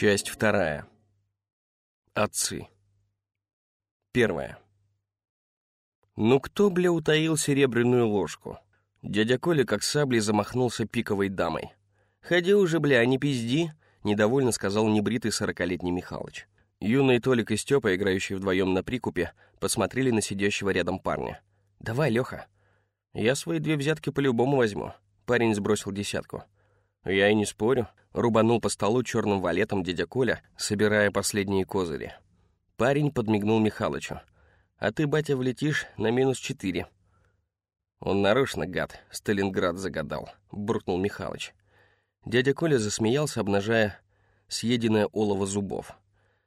Часть вторая. Отцы. Первая. Ну кто, бля, утаил серебряную ложку? Дядя Коля как саблей замахнулся пиковой дамой. «Ходи уже, бля, не пизди», — недовольно сказал небритый сорокалетний Михалыч. Юный Толик и Степа, играющие вдвоем на прикупе, посмотрели на сидящего рядом парня. «Давай, Леха». «Я свои две взятки по-любому возьму». Парень сбросил десятку. «Я и не спорю», — рубанул по столу черным валетом дядя Коля, собирая последние козыри. Парень подмигнул Михалычу. «А ты, батя, влетишь на минус четыре». «Он нарочно, гад, Сталинград загадал», — буркнул Михалыч. Дядя Коля засмеялся, обнажая съеденное олово зубов.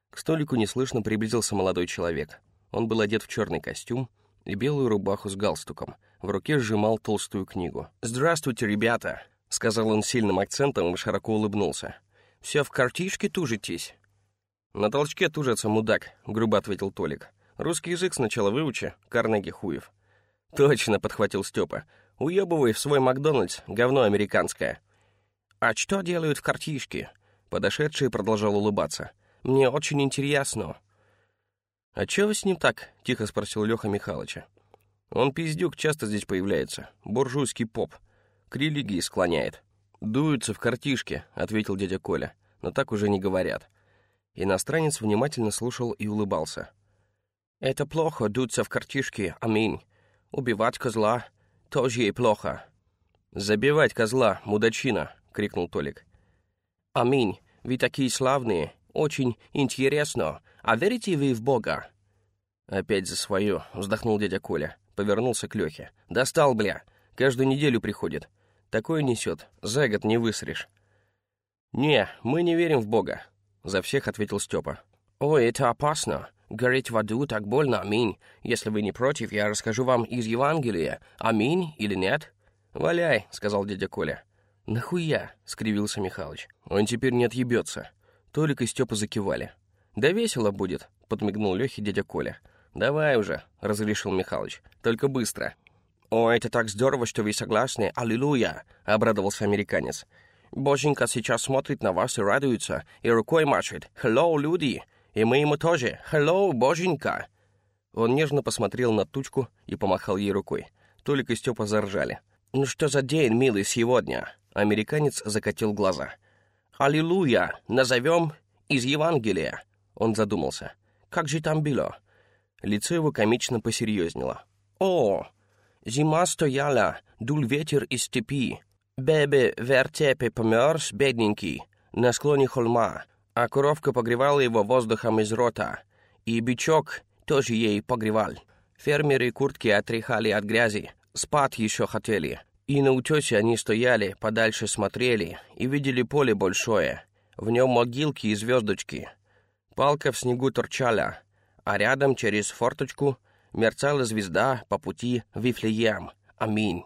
К столику неслышно приблизился молодой человек. Он был одет в черный костюм и белую рубаху с галстуком. В руке сжимал толстую книгу. «Здравствуйте, ребята!» — сказал он сильным акцентом и широко улыбнулся. «Все в картишке тужитесь?» «На толчке тужится мудак», — грубо ответил Толик. «Русский язык сначала выучи, Карнеги хуев». «Точно», — подхватил Степа. «Уебывай в свой Макдональдс, говно американское». «А что делают в картишке?» Подошедший продолжал улыбаться. Мне очень интересно». «А чего с ним так?» — тихо спросил Леха Михайловича. «Он пиздюк, часто здесь появляется. Буржуйский поп. К религии склоняет». «Дуются в картишке», — ответил дядя Коля. «Но так уже не говорят». Иностранец внимательно слушал и улыбался. «Это плохо, дуться в картишке, аминь. Убивать козла тоже ей плохо». «Забивать козла, мудачина!» — крикнул Толик. «Аминь, вы такие славные, очень интересно. А верите вы в Бога?» «Опять за свое», — вздохнул дядя Коля. Повернулся к Лехе. «Достал, бля. Каждую неделю приходит. Такое несет. За год не высрешь». «Не, мы не верим в Бога», — за всех ответил Степа. «Ой, это опасно. Гореть в аду так больно, аминь. Если вы не против, я расскажу вам из Евангелия. Аминь или нет?» «Валяй», — сказал дядя Коля. «Нахуя?» — скривился Михалыч. «Он теперь не отъебется. Толик и Степа закивали. «Да весело будет», — подмигнул Лехе дядя Коля. «Давай уже», — разрешил Михалыч. «Только быстро». «О, это так здорово, что вы согласны! Аллилуйя!» — обрадовался американец. «Боженька сейчас смотрит на вас и радуется, и рукой машет. «Хеллоу, люди!» «И мы ему тоже. Хеллоу, Боженька!» Он нежно посмотрел на тучку и помахал ей рукой. Толик и Степа заржали. «Ну что за день, милый, сегодня?» Американец закатил глаза. «Аллилуйя! Назовем из Евангелия!» Он задумался. «Как же там было?» Лицо его комично посерьезнело. «О! Зима стояла, дул ветер из степи. Бебе вертепе померз, бедненький, на склоне холма, а коровка погревала его воздухом из рота, и бичок тоже ей погревал. Фермеры куртки отряхали от грязи, спать еще хотели». И на утесе они стояли, подальше смотрели и видели поле большое. В нем могилки и звездочки. Палка в снегу торчала, а рядом через форточку мерцала звезда по пути в Вифлеем. Аминь.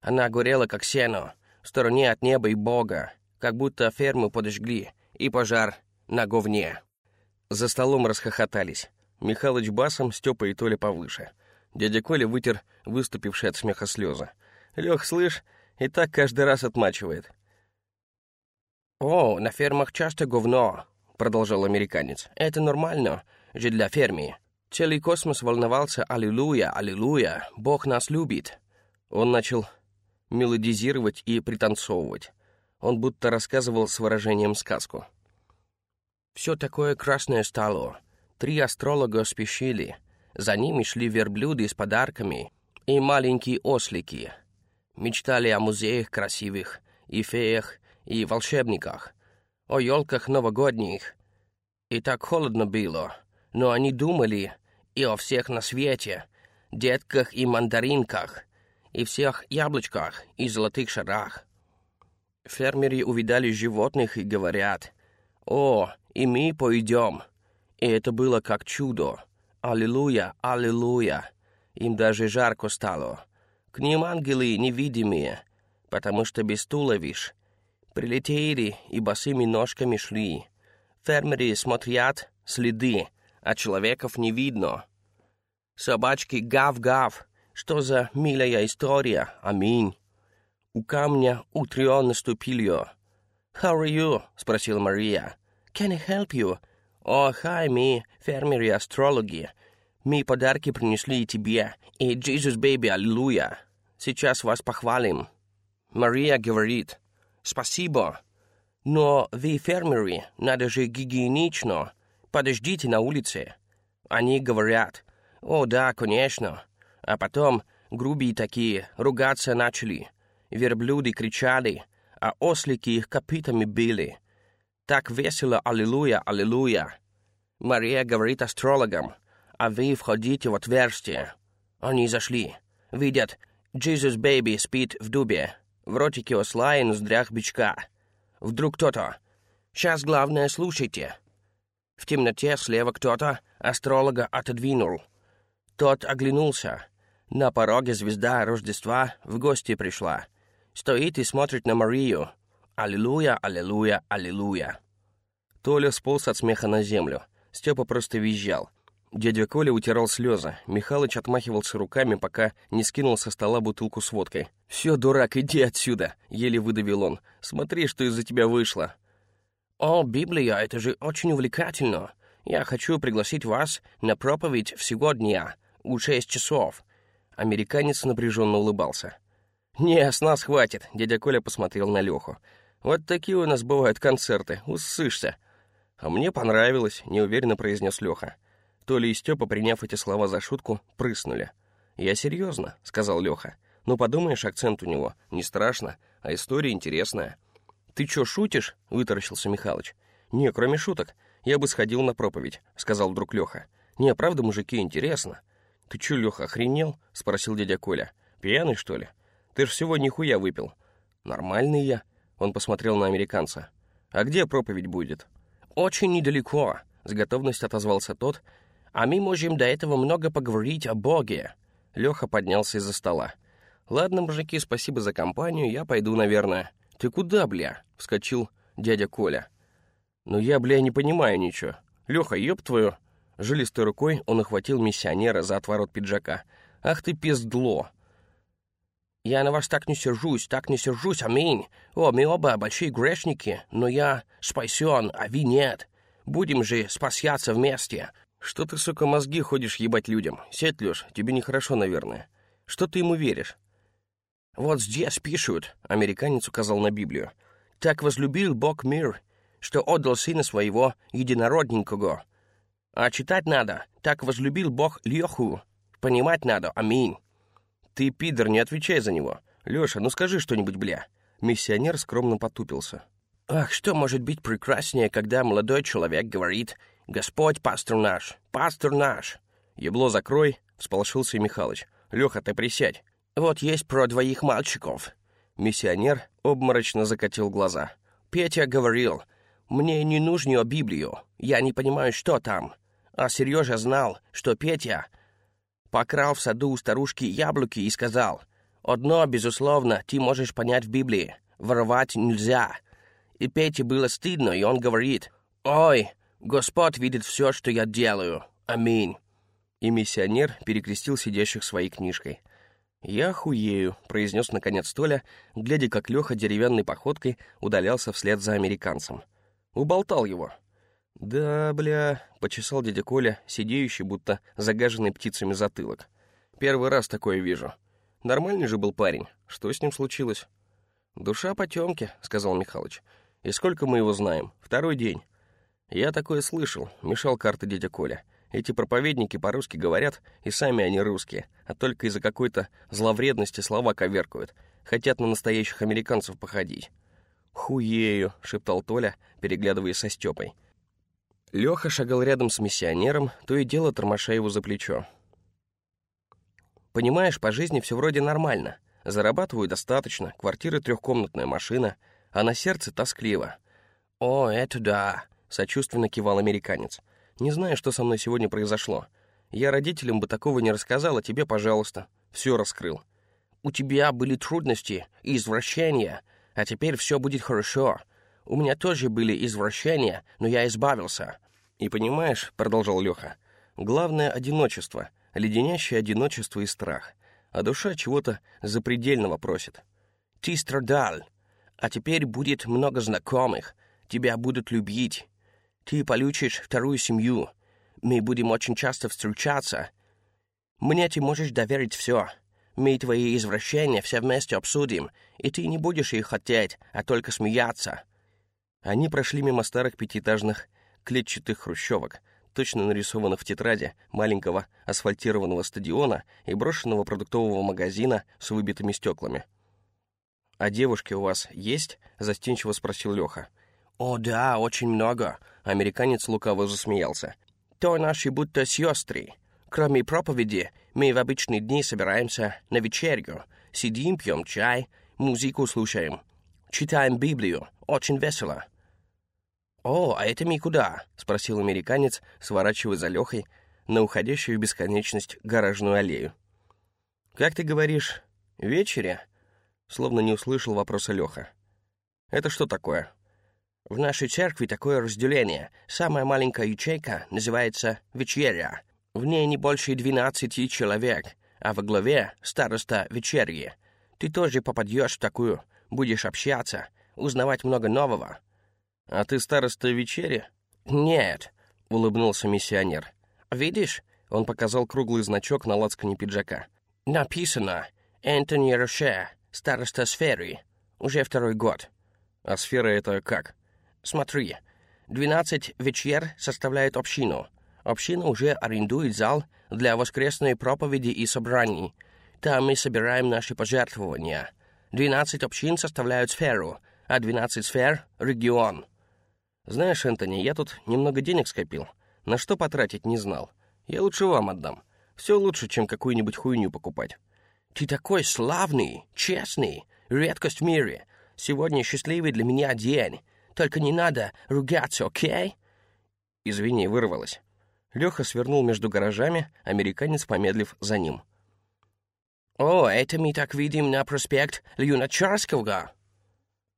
Она горела, как сено, в стороне от неба и Бога, как будто ферму подожгли, и пожар на говне. За столом расхохотались. Михалыч басом, Степа и Толя повыше. Дядя Коля вытер выступившие от смеха слезы. Лех, слышь, и так каждый раз отмачивает. «О, на фермах часто говно», — продолжал американец. «Это нормально же для фермы. Целый космос волновался «Аллилуйя, аллилуйя, Бог нас любит». Он начал мелодизировать и пританцовывать. Он будто рассказывал с выражением сказку. «Все такое красное стало. Три астролога спешили. За ними шли верблюды с подарками и маленькие ослики мечтали о музеях красивых, и феях, и волшебниках, о елках новогодних. И так холодно было, но они думали и о всех на свете, детках и мандаринках, и всех яблочках и золотых шарах. Фермеры увидали животных и говорят, «О, и мы пойдем». И это было как чудо. Аллилуйя, аллилуйя. Им даже жарко стало. К ним ангелы невидимые, потому что без туловищ. Прилетели и босыми ножками шли. Фермеры смотрят следы, а человеков не видно. Собачки гав-гав. Что за милая история? Аминь. У камня утрен наступил «How are you?» — спросила Мария. Can I help you? О, хай, мы фермеры астрологи. Мы подарки принесли и тебе, и Jesus Baby, аллилуйя. Сейчас вас похвалим. Мария говорит, спасибо. Но вы фермеры, надо же гигиенично. Подождите на улице. Они говорят, о да, конечно. А потом грубые такие, ругаться начали. Верблюды кричали, а ослики их копытами били. Так весело, аллилуйя, аллилуйя. Мария говорит астрологам, а вы входите в отверстие. Они зашли. Видят, Jesus Baby спит в дубе, в ротике осла и ноздрях бичка. Вдруг кто-то. Сейчас главное слушайте. В темноте слева кто-то астролога отодвинул. Тот оглянулся. На пороге звезда Рождества в гости пришла. Стоит и смотрит на Марию. Аллилуйя, аллилуйя, аллилуйя. Толя сполз от смеха на землю. Степа просто визжал. Дядя Коля утирал слезы. Михалыч отмахивался руками, пока не скинул со стола бутылку с водкой. «Все, дурак, иди отсюда!» — еле выдавил он. «Смотри, что из-за тебя вышло!» «О, Библия, это же очень увлекательно! Я хочу пригласить вас на проповедь всего дня, у шесть часов!» Американец напряженно улыбался. «Не, с нас хватит!» — дядя Коля посмотрел на Леху. «Вот такие у нас бывают концерты, усышься!» «А мне понравилось», — неуверенно произнес Леха. Толя и Степа, приняв эти слова за шутку, прыснули. «Я серьезно», — сказал Леха. «Ну, подумаешь, акцент у него. Не страшно, а история интересная». «Ты чё, шутишь?» — вытаращился Михалыч. «Не, кроме шуток. Я бы сходил на проповедь», — сказал вдруг Леха. «Не, правда, мужики, интересно». «Ты чё, Леха, охренел?» — спросил дядя Коля. «Пьяный, что ли? Ты ж всего нихуя выпил». «Нормальный я», — он посмотрел на американца. «А где проповедь будет?» «Очень недалеко», — с готовностью отозвался тот. «А мы можем до этого много поговорить о Боге». Леха поднялся из-за стола. «Ладно, мужики, спасибо за компанию, я пойду, наверное». «Ты куда, бля?» — вскочил дядя Коля. «Ну я, бля, не понимаю ничего. Леха, ёб твою!» Жилистой рукой он охватил миссионера за отворот пиджака. «Ах ты пиздло!» «Я на вас так не сержусь, так не сержусь, аминь. О, мы оба большие грешники, но я спасен, а вы нет. Будем же спасяться вместе». «Что ты, сука, мозги ходишь ебать людям? Сядь, Леш, тебе нехорошо, наверное. Что ты ему веришь?» «Вот здесь пишут», — американец указал на Библию. «Так возлюбил Бог мир, что отдал сына своего единородненького. А читать надо, так возлюбил Бог Леху. Понимать надо, аминь». «Ты, пидор, не отвечай за него. Леша, ну скажи что-нибудь, бля». Миссионер скромно потупился. «Ах, что может быть прекраснее, когда молодой человек говорит «Господь, пастор наш, пастор наш». «Ебло закрой», — всполошился Михалыч. «Леха, ты присядь. Вот есть про двоих мальчиков». Миссионер обморочно закатил глаза. «Петя говорил, мне не нужно Библию, я не понимаю, что там. А Сережа знал, что Петя покрал в саду у старушки яблоки и сказал, «Одно, безусловно, ты можешь понять в Библии. Воровать нельзя». И Пете было стыдно, и он говорит, «Ой, Господь видит все, что я делаю. Аминь». И миссионер перекрестил сидящих своей книжкой. «Я хуею», — произнес наконец Толя, глядя, как Леха деревянной походкой удалялся вслед за американцем. Уболтал его. «Да, бля», — почесал дядя Коля, сидеющий, будто загаженный птицами затылок. «Первый раз такое вижу. Нормальный же был парень. Что с ним случилось?» «Душа потемки», — сказал Михалыч. «И сколько мы его знаем? Второй день». «Я такое слышал», — мешал карты дядя Коля. «Эти проповедники по-русски говорят, и сами они русские, а только из-за какой-то зловредности слова коверкуют. Хотят на настоящих американцев походить». «Хуею», — шептал Толя, переглядываясь со Степой. Леха шагал рядом с миссионером, то и дело тормоша его за плечо. «Понимаешь, по жизни все вроде нормально. Зарабатываю достаточно, квартира трехкомнатная машина, а на сердце тоскливо». «О, это да», — сочувственно кивал американец. «Не знаю, что со мной сегодня произошло. Я родителям бы такого не рассказал, а тебе, пожалуйста, все раскрыл. У тебя были трудности и извращения, а теперь все будет хорошо. У меня тоже были извращения, но я избавился. И понимаешь, продолжал Леха, главное одиночество, леденящее одиночество и страх. А душа чего-то запредельного просит. Ты страдал, а теперь будет много знакомых, тебя будут любить. Ты получишь вторую семью. Мы будем очень часто встречаться. Мне ты можешь доверить все. Мы твои извращения все вместе обсудим, и ты не будешь их хотеть, а только смеяться». Они прошли мимо старых пятиэтажных клетчатых хрущевок, точно нарисованных в тетради маленького асфальтированного стадиона и брошенного продуктового магазина с выбитыми стеклами. «А девушки у вас есть?» — застенчиво спросил Леха. «О, да, очень много», — американец лукаво засмеялся. «То наши будто сестры. Кроме проповеди, мы в обычные дни собираемся на вечерю, сидим, пьем чай, музыку слушаем, читаем Библию, очень весело». «О, а это мы куда?» — спросил американец, сворачивая за Лехой на уходящую в бесконечность гаражную аллею. «Как ты говоришь, вечере?» Словно не услышал вопроса Леха. «Это что такое?» «В нашей церкви такое разделение. Самая маленькая ячейка называется «Вечеря». В ней не больше двенадцати человек, а во главе староста вечерье. Ты тоже попадешь в такую, будешь общаться, узнавать много нового». «А ты староста вечери?» «Нет», — улыбнулся миссионер. «Видишь?» — он показал круглый значок на лацкане пиджака. «Написано «Энтони Роше, староста сферы». Уже второй год». «А сфера это как?» «Смотри, двенадцать вечер составляют общину. Община уже арендует зал для воскресной проповеди и собраний. Там мы собираем наши пожертвования. Двенадцать общин составляют сферу, а двенадцать сфер — регион». «Знаешь, Энтони, я тут немного денег скопил. На что потратить не знал. Я лучше вам отдам. Все лучше, чем какую-нибудь хуйню покупать». «Ты такой славный, честный, редкость в мире. Сегодня счастливый для меня день. Только не надо ругаться, окей?» Извини, вырвалось. Леха свернул между гаражами, американец, помедлив за ним. «О, это мы так видим на проспект Люначарского?»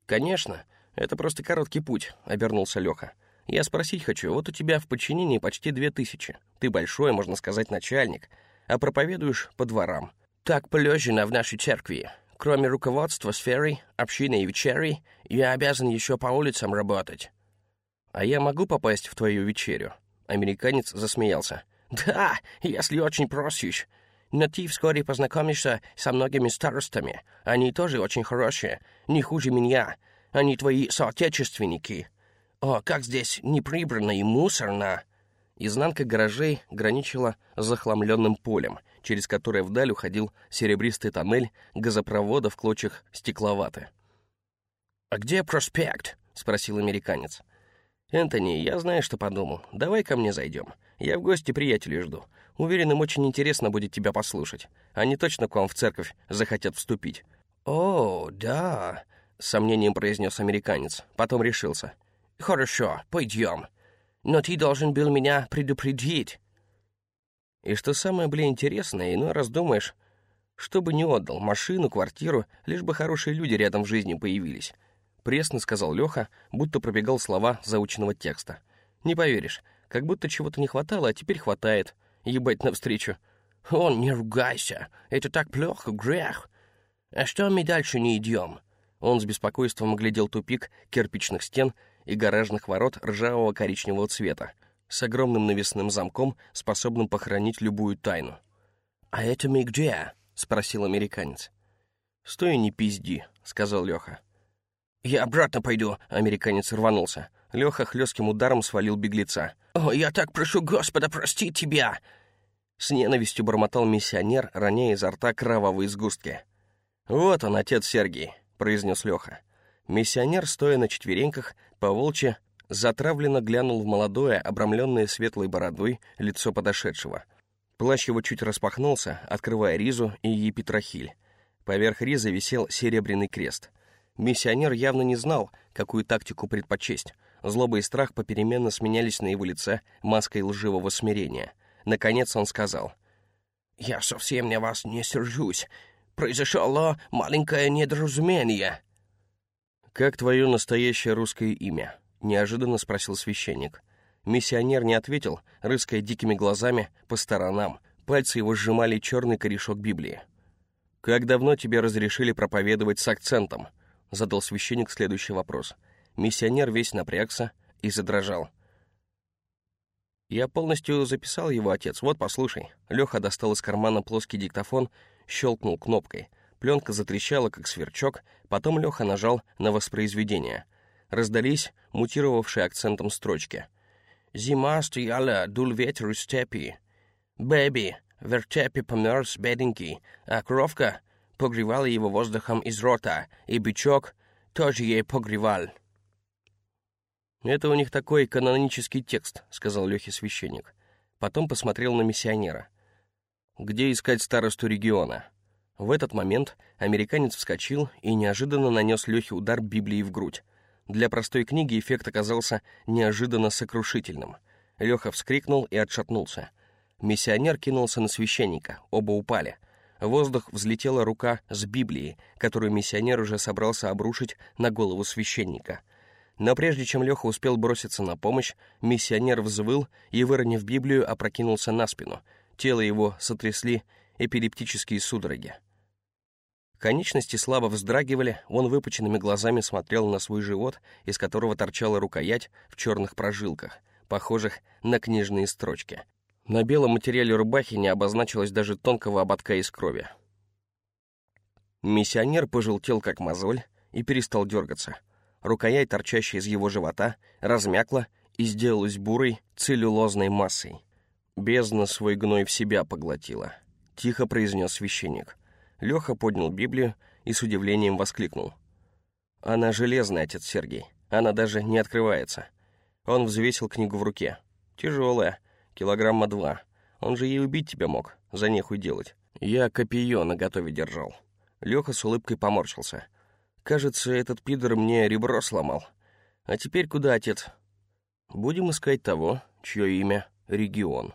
«Конечно. «Это просто короткий путь», — обернулся Леха. «Я спросить хочу, вот у тебя в подчинении почти две тысячи. Ты большой, можно сказать, начальник, а проповедуешь по дворам. Так положено в нашей церкви. Кроме руководства сферой, общины и вечерей, я обязан еще по улицам работать». «А я могу попасть в твою вечерю?» Американец засмеялся. «Да, если очень просишь. Но ты вскоре познакомишься со многими старостами. Они тоже очень хорошие, не хуже меня. Они твои соотечественники. О, как здесь неприбрано и мусорно!» Изнанка гаражей граничила с захламленным полем, через которое вдаль уходил серебристый тоннель газопровода в клочьях стекловаты. «А где проспект?» — спросил американец. «Энтони, я знаю, что подумал. Давай ко мне зайдем. Я в гости приятелей жду. Уверен, им очень интересно будет тебя послушать. Они точно к вам в церковь захотят вступить». «О, да. — с сомнением произнес американец. Потом решился. «Хорошо, пойдем. Но ты должен был меня предупредить». И что самое, блин, интересное, иной раз думаешь, что бы не отдал, машину, квартиру, лишь бы хорошие люди рядом в жизни появились. Пресно сказал Леха, будто пробегал слова заученного текста. Не поверишь, как будто чего-то не хватало, а теперь хватает. Ебать навстречу. «Он, не ругайся, это так плохо, грех. А что мы дальше не идем?» Он с беспокойством оглядел тупик кирпичных стен и гаражных ворот ржавого коричневого цвета с огромным навесным замком, способным похоронить любую тайну. «А это мы где?» — спросил американец. «Стой не пизди», — сказал Леха. «Я обратно пойду», — американец рванулся. Леха хлестким ударом свалил беглеца. «О, я так прошу Господа простить тебя!» С ненавистью бормотал миссионер, роняя изо рта кровавые сгустки. «Вот он, отец Сергий. — произнес Леха. Миссионер, стоя на четвереньках, по волче, затравленно глянул в молодое, обрамленное светлой бородой, лицо подошедшего. Плащ его чуть распахнулся, открывая ризу и епитрахиль. Поверх ризы висел серебряный крест. Миссионер явно не знал, какую тактику предпочесть. Злоба и страх попеременно сменялись на его лице маской лживого смирения. Наконец он сказал, «Я совсем на вас не сержусь произошло маленькое недоразумение». «Как твое настоящее русское имя?» — неожиданно спросил священник. Миссионер не ответил, рыская дикими глазами по сторонам. Пальцы его сжимали черный корешок Библии. «Как давно тебе разрешили проповедовать с акцентом?» — задал священник следующий вопрос. Миссионер весь напрягся и задрожал. Я полностью записал его, отец. Вот, послушай. Леха достал из кармана плоский диктофон, щелкнул кнопкой. Пленка затрещала, как сверчок, потом Леха нажал на воспроизведение. Раздались мутировавшие акцентом строчки. «Зима стояла, дул ветер из степи. Бэби, вертепи померз беденький, а кровка погревала его воздухом из рота, и бычок тоже ей погревал». «Это у них такой канонический текст», — сказал Лехе священник. Потом посмотрел на миссионера. «Где искать старосту региона?» В этот момент американец вскочил и неожиданно нанес Лехе удар Библии в грудь. Для простой книги эффект оказался неожиданно сокрушительным. Леха вскрикнул и отшатнулся. Миссионер кинулся на священника, оба упали. В воздух взлетела рука с Библией, которую миссионер уже собрался обрушить на голову священника — но прежде чем Леха успел броситься на помощь, миссионер взвыл и, выронив Библию, опрокинулся на спину. Тело его сотрясли эпилептические судороги. Конечности слабо вздрагивали, он выпученными глазами смотрел на свой живот, из которого торчала рукоять в черных прожилках, похожих на книжные строчки. На белом материале рубахи не обозначилось даже тонкого ободка из крови. Миссионер пожелтел, как мозоль, и перестал дергаться — Рукоять, торчащая из его живота, размякла и сделалась бурой целлюлозной массой. Бездна свой гной в себя поглотила. Тихо произнес священник. Леха поднял Библию и с удивлением воскликнул. «Она железная, отец Сергей. Она даже не открывается». Он взвесил книгу в руке. «Тяжелая, килограмма два. Он же ей убить тебя мог, за нехуй делать. Я копье наготове держал». Леха с улыбкой поморщился. Кажется, этот пидор мне ребро сломал. А теперь куда, отец? Будем искать того, чье имя Регион.